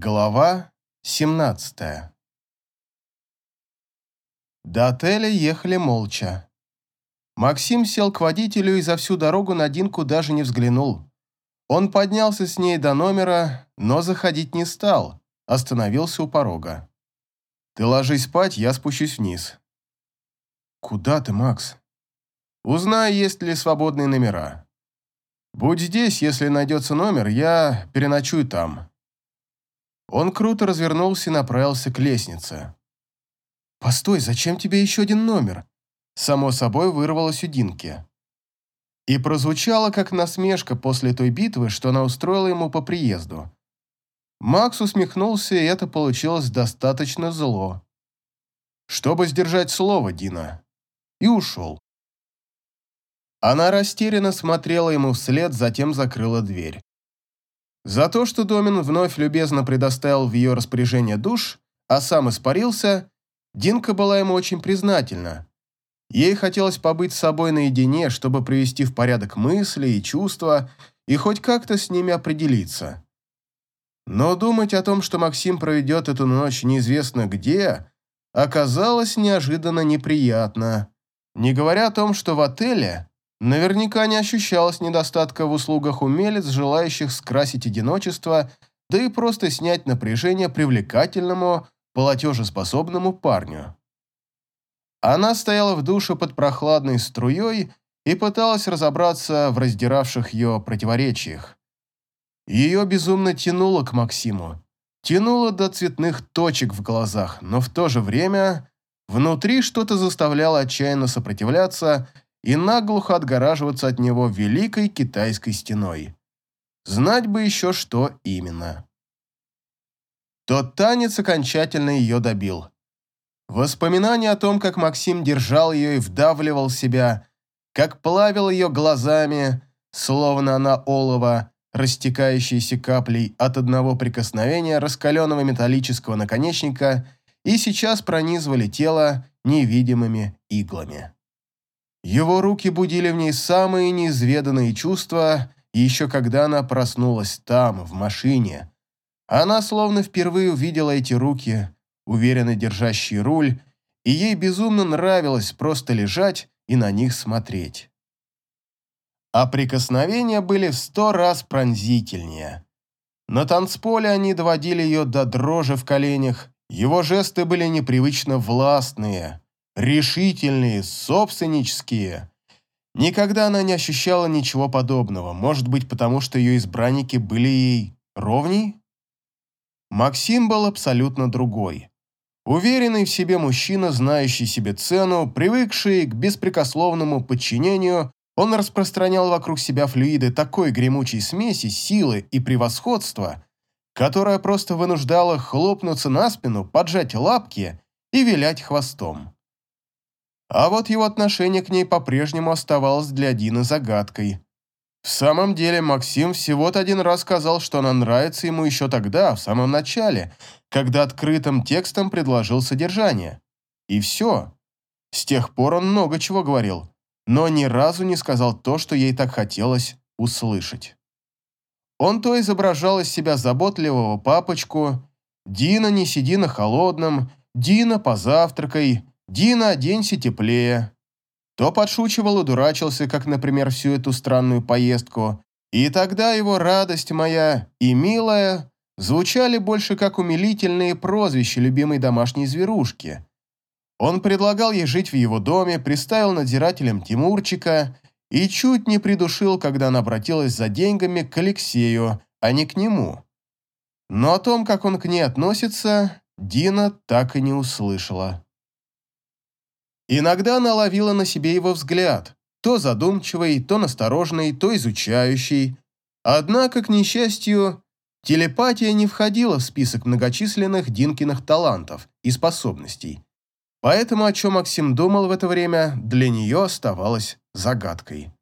Глава 17 До отеля ехали молча. Максим сел к водителю и за всю дорогу на Динку даже не взглянул. Он поднялся с ней до номера, но заходить не стал, остановился у порога. «Ты ложись спать, я спущусь вниз». «Куда ты, Макс?» «Узнай, есть ли свободные номера. Будь здесь, если найдется номер, я переночую там». Он круто развернулся и направился к лестнице. «Постой, зачем тебе еще один номер?» Само собой вырвалось у Динки. И прозвучало, как насмешка после той битвы, что она устроила ему по приезду. Макс усмехнулся, и это получилось достаточно зло. Чтобы сдержать слово, Дина. И ушел. Она растерянно смотрела ему вслед, затем закрыла дверь. За то, что Домин вновь любезно предоставил в ее распоряжение душ, а сам испарился, Динка была ему очень признательна. Ей хотелось побыть с собой наедине, чтобы привести в порядок мысли и чувства и хоть как-то с ними определиться. Но думать о том, что Максим проведет эту ночь неизвестно где, оказалось неожиданно неприятно. Не говоря о том, что в отеле Наверняка не ощущалось недостатка в услугах умелец, желающих скрасить одиночество, да и просто снять напряжение привлекательному, платежеспособному парню. Она стояла в душе под прохладной струей и пыталась разобраться в раздиравших ее противоречиях. Ее безумно тянуло к Максиму, тянуло до цветных точек в глазах, но в то же время внутри что-то заставляло отчаянно сопротивляться и наглухо отгораживаться от него великой китайской стеной. Знать бы еще, что именно. Тот танец окончательно ее добил. Воспоминания о том, как Максим держал ее и вдавливал себя, как плавил ее глазами, словно она олово, растекающейся каплей от одного прикосновения раскаленного металлического наконечника, и сейчас пронизывали тело невидимыми иглами. Его руки будили в ней самые неизведанные чувства, еще когда она проснулась там, в машине. Она словно впервые увидела эти руки, уверенно держащие руль, и ей безумно нравилось просто лежать и на них смотреть. А прикосновения были в сто раз пронзительнее. На танцполе они доводили ее до дрожи в коленях, его жесты были непривычно властные, решительные, собственнические. Никогда она не ощущала ничего подобного, может быть, потому что ее избранники были ей ровней? Максим был абсолютно другой. Уверенный в себе мужчина, знающий себе цену, привыкший к беспрекословному подчинению, он распространял вокруг себя флюиды такой гремучей смеси силы и превосходства, которая просто вынуждала хлопнуться на спину, поджать лапки и вилять хвостом. А вот его отношение к ней по-прежнему оставалось для Дины загадкой. В самом деле Максим всего-то один раз сказал, что она нравится ему еще тогда, в самом начале, когда открытым текстом предложил содержание. И все. С тех пор он много чего говорил, но ни разу не сказал то, что ей так хотелось услышать. Он то изображал из себя заботливого папочку, «Дина, не сиди на холодном», «Дина, позавтракай», «Дина, оденься теплее». То подшучивал и дурачился, как, например, всю эту странную поездку, и тогда его радость моя и милая звучали больше как умилительные прозвища любимой домашней зверушки. Он предлагал ей жить в его доме, приставил надзирателем Тимурчика и чуть не придушил, когда она обратилась за деньгами к Алексею, а не к нему. Но о том, как он к ней относится, Дина так и не услышала. Иногда она ловила на себе его взгляд, то задумчивый, то настороженный, то изучающий. Однако, к несчастью, телепатия не входила в список многочисленных Динкиных талантов и способностей. Поэтому, о чем Максим думал в это время, для нее оставалось загадкой.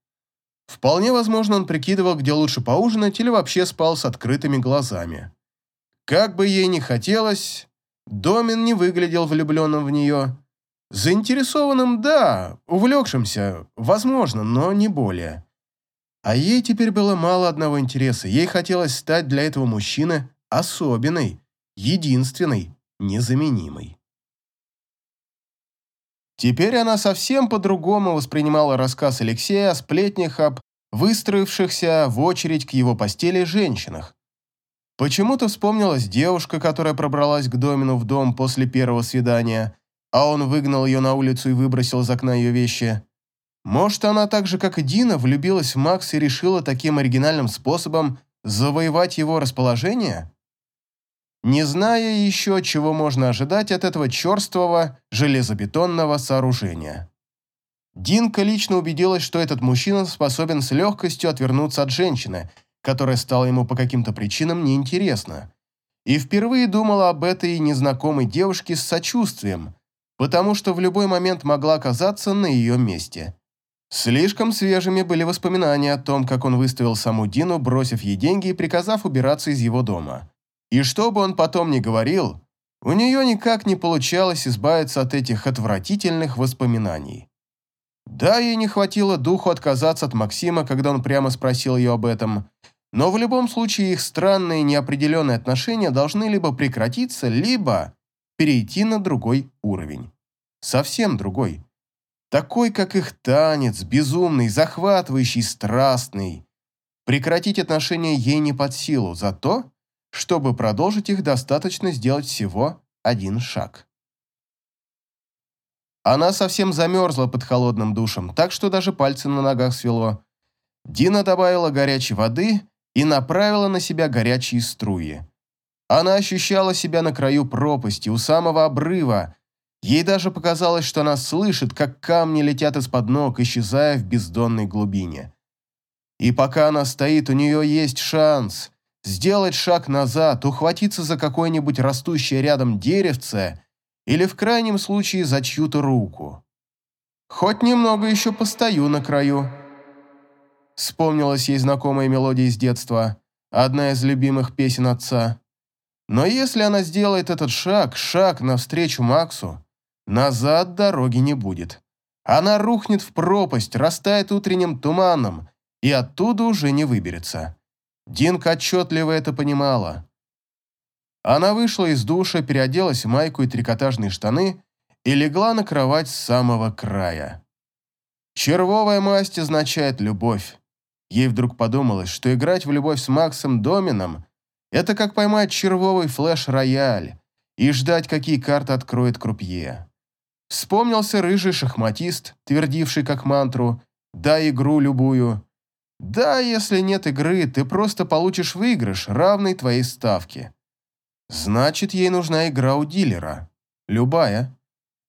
Вполне возможно, он прикидывал, где лучше поужинать или вообще спал с открытыми глазами. Как бы ей ни хотелось, Домин не выглядел влюбленным в нее, Заинтересованным – да, увлекшимся – возможно, но не более. А ей теперь было мало одного интереса. Ей хотелось стать для этого мужчины особенной, единственной, незаменимой. Теперь она совсем по-другому воспринимала рассказ Алексея о сплетнях об выстроившихся в очередь к его постели женщинах. Почему-то вспомнилась девушка, которая пробралась к Домину в дом после первого свидания, а он выгнал ее на улицу и выбросил из окна ее вещи. Может, она так же, как и Дина, влюбилась в Макса и решила таким оригинальным способом завоевать его расположение? Не зная еще, чего можно ожидать от этого черствого железобетонного сооружения. Динка лично убедилась, что этот мужчина способен с легкостью отвернуться от женщины, которая стала ему по каким-то причинам неинтересна, и впервые думала об этой незнакомой девушке с сочувствием, потому что в любой момент могла оказаться на ее месте. Слишком свежими были воспоминания о том, как он выставил саму Дину, бросив ей деньги и приказав убираться из его дома. И что бы он потом ни говорил, у нее никак не получалось избавиться от этих отвратительных воспоминаний. Да, ей не хватило духу отказаться от Максима, когда он прямо спросил ее об этом, но в любом случае их странные неопределенные отношения должны либо прекратиться, либо перейти на другой уровень. Совсем другой. Такой, как их танец, безумный, захватывающий, страстный. Прекратить отношения ей не под силу, зато, чтобы продолжить их, достаточно сделать всего один шаг. Она совсем замерзла под холодным душем, так что даже пальцы на ногах свело. Дина добавила горячей воды и направила на себя горячие струи. Она ощущала себя на краю пропасти, у самого обрыва. Ей даже показалось, что она слышит, как камни летят из-под ног, исчезая в бездонной глубине. И пока она стоит, у нее есть шанс сделать шаг назад, ухватиться за какое-нибудь растущее рядом деревце или в крайнем случае за чью-то руку. Хоть немного еще постою на краю. Вспомнилась ей знакомая мелодия из детства, одна из любимых песен отца. Но если она сделает этот шаг, шаг навстречу Максу, назад дороги не будет. Она рухнет в пропасть, растает утренним туманом и оттуда уже не выберется. Динка отчетливо это понимала. Она вышла из душа, переоделась в майку и трикотажные штаны и легла на кровать с самого края. Червовая масть означает любовь. Ей вдруг подумалось, что играть в любовь с Максом Домином – это как поймать червовый флеш-рояль и ждать, какие карты откроет крупье. Вспомнился рыжий шахматист, твердивший как мантру «дай игру любую». Да, если нет игры, ты просто получишь выигрыш, равный твоей ставке. Значит, ей нужна игра у дилера. Любая.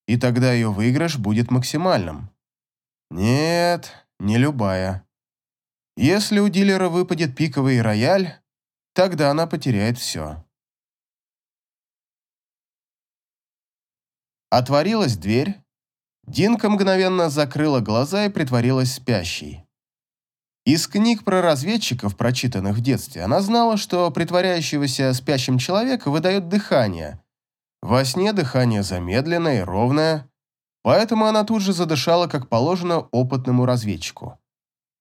И тогда ее выигрыш будет максимальным. Нет, не любая. Если у дилера выпадет пиковый рояль, тогда она потеряет все. Отворилась дверь. Динка мгновенно закрыла глаза и притворилась спящей. Из книг про разведчиков, прочитанных в детстве, она знала, что притворяющегося спящим человека выдает дыхание. Во сне дыхание замедленное и ровное, поэтому она тут же задышала, как положено, опытному разведчику.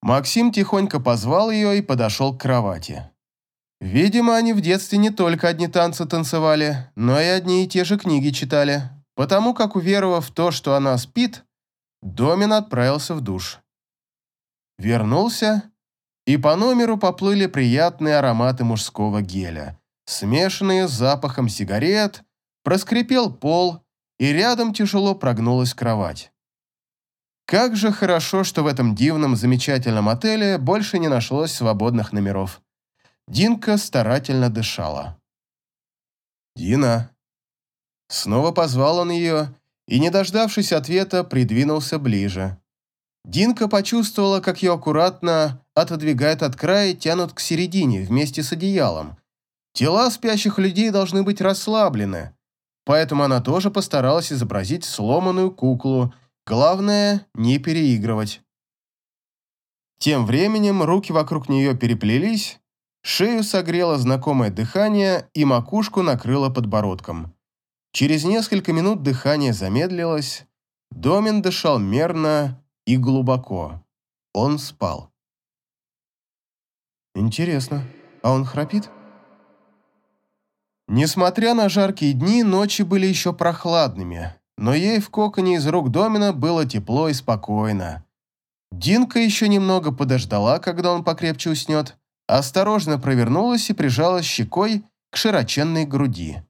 Максим тихонько позвал ее и подошел к кровати. Видимо, они в детстве не только одни танцы танцевали, но и одни и те же книги читали, потому как, уверовав в то, что она спит, Домин отправился в душ. Вернулся, и по номеру поплыли приятные ароматы мужского геля, смешанные с запахом сигарет, проскрипел пол, и рядом тяжело прогнулась кровать. Как же хорошо, что в этом дивном, замечательном отеле больше не нашлось свободных номеров. Динка старательно дышала. «Дина!» Снова позвал он ее и, не дождавшись ответа, придвинулся ближе. Динка почувствовала, как ее аккуратно отодвигают от края и тянут к середине вместе с одеялом. Тела спящих людей должны быть расслаблены, поэтому она тоже постаралась изобразить сломанную куклу. Главное, не переигрывать. Тем временем руки вокруг нее переплелись, шею согрело знакомое дыхание и макушку накрыло подбородком. Через несколько минут дыхание замедлилось, Домин дышал мерно, и глубоко. Он спал. «Интересно, а он храпит?» Несмотря на жаркие дни, ночи были еще прохладными, но ей в коконе из рук Домина было тепло и спокойно. Динка еще немного подождала, когда он покрепче уснет, осторожно провернулась и прижалась щекой к широченной груди.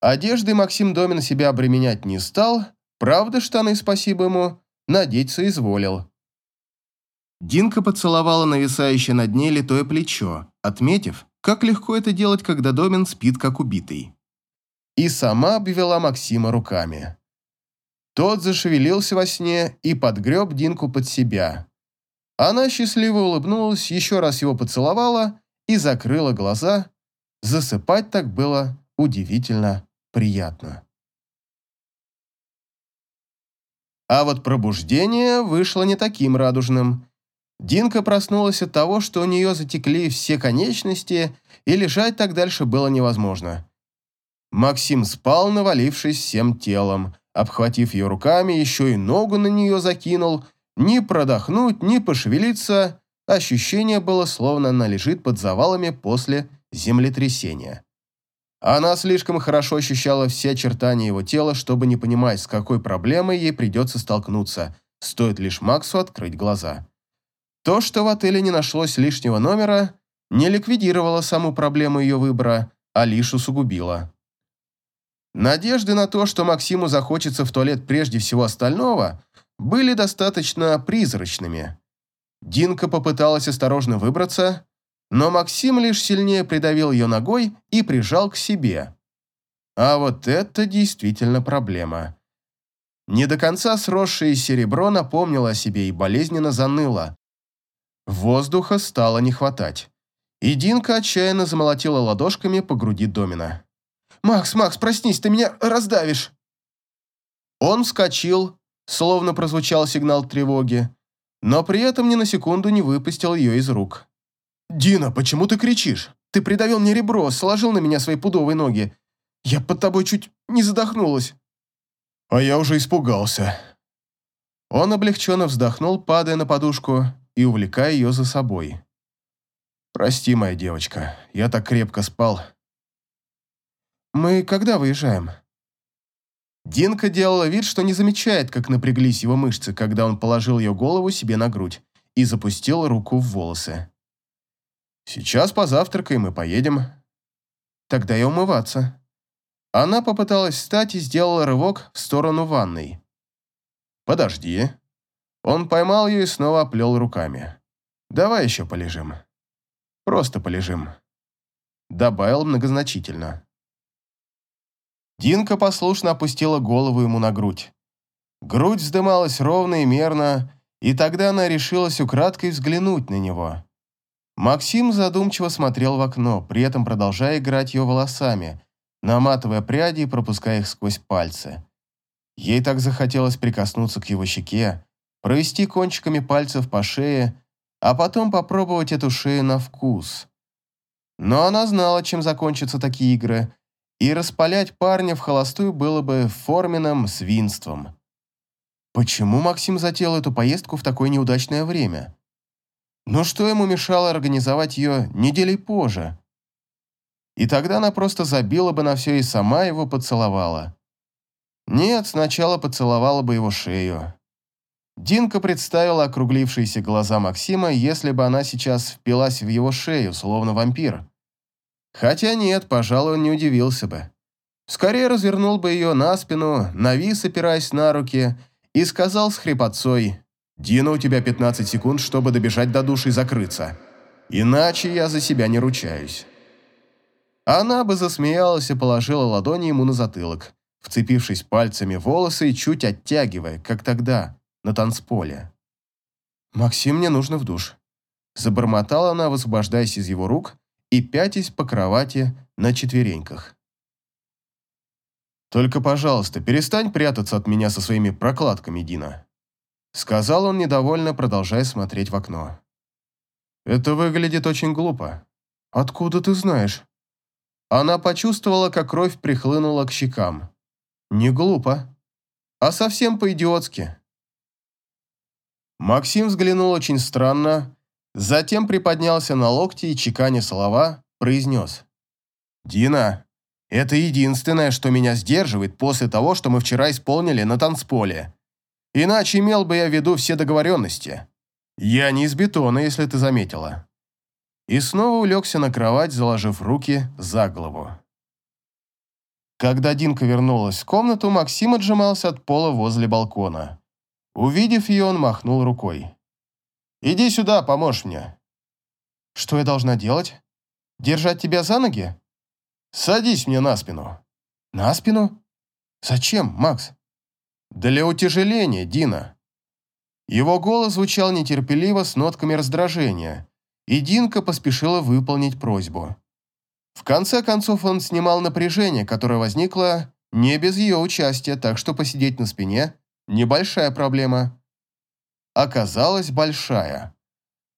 Одеждой Максим Домин себя обременять не стал, правда, штаны, спасибо ему, надеть соизволил. Динка поцеловала нависающее над ней литое плечо, отметив, как легко это делать, когда Домин спит как убитый. И сама обвела Максима руками. Тот зашевелился во сне и подгреб Динку под себя. Она счастливо улыбнулась, еще раз его поцеловала и закрыла глаза. Засыпать так было удивительно приятно. А вот пробуждение вышло не таким радужным. Динка проснулась от того, что у нее затекли все конечности, и лежать так дальше было невозможно. Максим спал, навалившись всем телом, обхватив ее руками, еще и ногу на нее закинул. Ни продохнуть, ни пошевелиться. Ощущение было, словно она лежит под завалами после землетрясения. Она слишком хорошо ощущала все очертания его тела, чтобы не понимать, с какой проблемой ей придется столкнуться, стоит лишь Максу открыть глаза. То, что в отеле не нашлось лишнего номера, не ликвидировало саму проблему ее выбора, а лишь усугубило. Надежды на то, что Максиму захочется в туалет прежде всего остального, были достаточно призрачными. Динка попыталась осторожно выбраться, но Максим лишь сильнее придавил ее ногой и прижал к себе. А вот это действительно проблема. Не до конца сросшее серебро напомнило о себе и болезненно заныло. Воздуха стало не хватать. И Динка отчаянно замолотила ладошками по груди Домина. «Макс, Макс, проснись, ты меня раздавишь!» Он вскочил, словно прозвучал сигнал тревоги, но при этом ни на секунду не выпустил ее из рук. «Дина, почему ты кричишь? Ты придавил мне ребро, сложил на меня свои пудовые ноги. Я под тобой чуть не задохнулась». «А я уже испугался». Он облегченно вздохнул, падая на подушку и увлекая ее за собой. «Прости, моя девочка, я так крепко спал, «Мы когда выезжаем?» Динка делала вид, что не замечает, как напряглись его мышцы, когда он положил ее голову себе на грудь и запустил руку в волосы. «Сейчас позавтракаем и поедем». «Тогда и умываться». Она попыталась встать и сделала рывок в сторону ванной. «Подожди». Он поймал ее и снова оплел руками. «Давай еще полежим. Просто полежим». Добавил многозначительно. Динка послушно опустила голову ему на грудь. Грудь вздымалась ровно и мерно, и тогда она решилась украдкой взглянуть на него. Максим задумчиво смотрел в окно, при этом продолжая играть ее волосами, наматывая пряди и пропуская их сквозь пальцы. Ей так захотелось прикоснуться к его щеке, провести кончиками пальцев по шее, а потом попробовать эту шею на вкус. Но она знала, чем закончатся такие игры, и распалять парня в холостую было бы форменным свинством. Почему Максим затеял эту поездку в такое неудачное время? Но что ему мешало организовать ее неделей позже? И тогда она просто забила бы на все и сама его поцеловала. Нет, сначала поцеловала бы его шею. Динка представила округлившиеся глаза Максима, если бы она сейчас впилась в его шею, словно вампир. Хотя нет, пожалуй, он не удивился бы. Скорее развернул бы ее на спину, навис, опираясь на руки, и сказал с хрипотцой, «Дина, у тебя 15 секунд, чтобы добежать до души и закрыться. Иначе я за себя не ручаюсь». Она бы засмеялась и положила ладони ему на затылок, вцепившись пальцами в волосы и чуть оттягивая, как тогда, на танцполе. «Максим, мне нужно в душ». Забормотала она, высвобождаясь из его рук, и пятясь по кровати на четвереньках. «Только, пожалуйста, перестань прятаться от меня со своими прокладками, Дина», сказал он недовольно, продолжая смотреть в окно. «Это выглядит очень глупо. Откуда ты знаешь?» Она почувствовала, как кровь прихлынула к щекам. «Не глупо, а совсем по-идиотски». Максим взглянул очень странно, Затем приподнялся на локти и, чеканя слова, произнес. «Дина, Это единственное, что меня сдерживает после того, что мы вчера исполнили на танцполе. Иначе имел бы я в виду все договоренности. Я не из бетона, если ты заметила. И снова улегся на кровать, заложив руки за голову. Когда Динка вернулась в комнату, Максим отжимался от пола возле балкона. Увидев ее, он махнул рукой. «Иди сюда, поможешь мне». «Что я должна делать? Держать тебя за ноги?» «Садись мне на спину». «На спину? Зачем, Макс?» «Для утяжеления, Дина». Его голос звучал нетерпеливо с нотками раздражения, и Динка поспешила выполнить просьбу. В конце концов он снимал напряжение, которое возникло не без ее участия, так что посидеть на спине – небольшая проблема. Оказалась большая.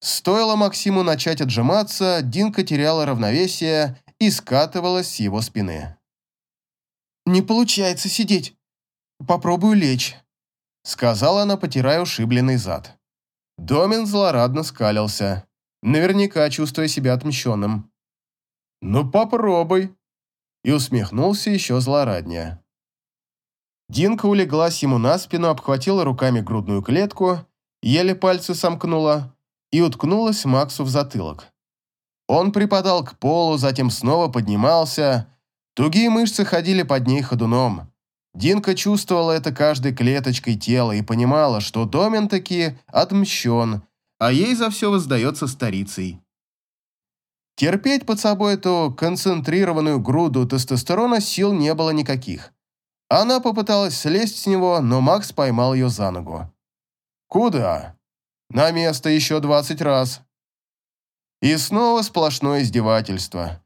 Стоило Максиму начать отжиматься, Динка теряла равновесие и скатывалась с его спины. «Не получается сидеть. Попробую лечь», — сказала она, потирая ушибленный зад. Домин злорадно скалился, наверняка чувствуя себя отмщенным. «Ну попробуй», и усмехнулся еще злораднее. Динка улеглась ему на спину, обхватила руками грудную клетку, еле пальцы сомкнула и уткнулась Максу в затылок. Он припадал к полу, затем снова поднимался. Тугие мышцы ходили под ней ходуном. Динка чувствовала это каждой клеточкой тела и понимала, что Домен таки отмщен, а ей за все воздается старицей. Терпеть под собой эту концентрированную груду тестостерона сил не было никаких. Она попыталась слезть с него, но Макс поймал ее за ногу. «Куда?» «На место еще двадцать раз». И снова сплошное издевательство.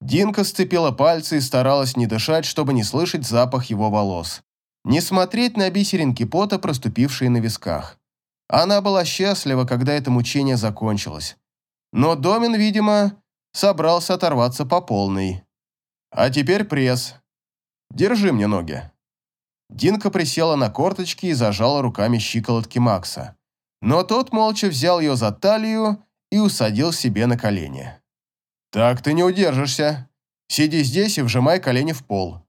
Динка сцепила пальцы и старалась не дышать, чтобы не слышать запах его волос. Не смотреть на бисеринки пота, проступившие на висках. Она была счастлива, когда это мучение закончилось. Но Домин, видимо, собрался оторваться по полной. А теперь пресс. Держи мне ноги. Динка присела на корточки и зажала руками щиколотки Макса. Но тот молча взял ее за талию и усадил себе на колени. «Так ты не удержишься. Сиди здесь и вжимай колени в пол».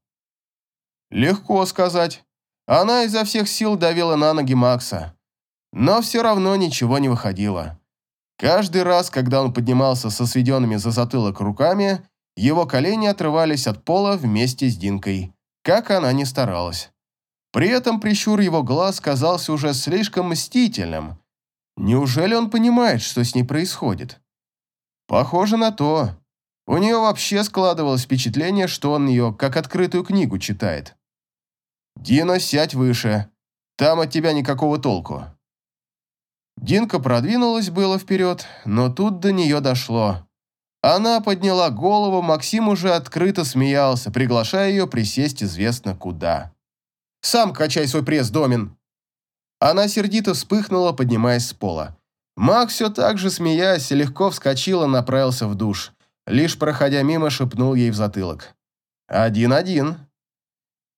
Легко сказать. Она изо всех сил давила на ноги Макса. Но все равно ничего не выходило. Каждый раз, когда он поднимался со сведенными за затылок руками, его колени отрывались от пола вместе с Динкой, как она ни старалась. При этом прищур его глаз казался уже слишком мстительным. Неужели он понимает, что с ней происходит? Похоже на то. У нее вообще складывалось впечатление, что он ее как открытую книгу читает. «Дина, сядь выше. Там от тебя никакого толку». Динка продвинулась было вперед, но тут до нее дошло. Она подняла голову, Максим уже открыто смеялся, приглашая ее присесть известно куда. «Сам качай свой пресс, Домин!» Она сердито вспыхнула, поднимаясь с пола. Макс все так же, смеясь, легко вскочил и направился в душ. Лишь проходя мимо, шепнул ей в затылок. «Один-один».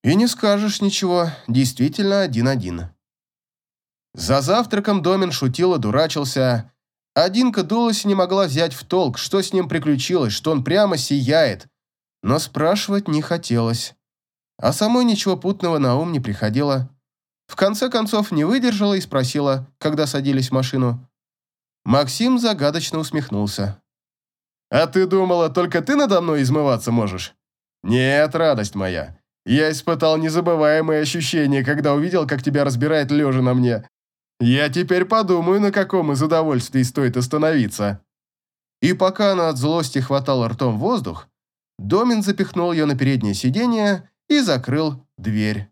«И не скажешь ничего, действительно один-один». За завтраком Домин шутил и дурачился. Одинка дулась и не могла взять в толк, что с ним приключилось, что он прямо сияет. Но спрашивать не хотелось. А самой ничего путного на ум не приходило. В конце концов не выдержала и спросила, когда садились в машину. Максим загадочно усмехнулся. «А ты думала, только ты надо мной измываться можешь?» «Нет, радость моя. Я испытал незабываемые ощущения, когда увидел, как тебя разбирает лежа на мне. Я теперь подумаю, на каком из удовольствий стоит остановиться». И пока она от злости хватала ртом воздух, Домин запихнул ее на переднее сиденье и закрыл дверь.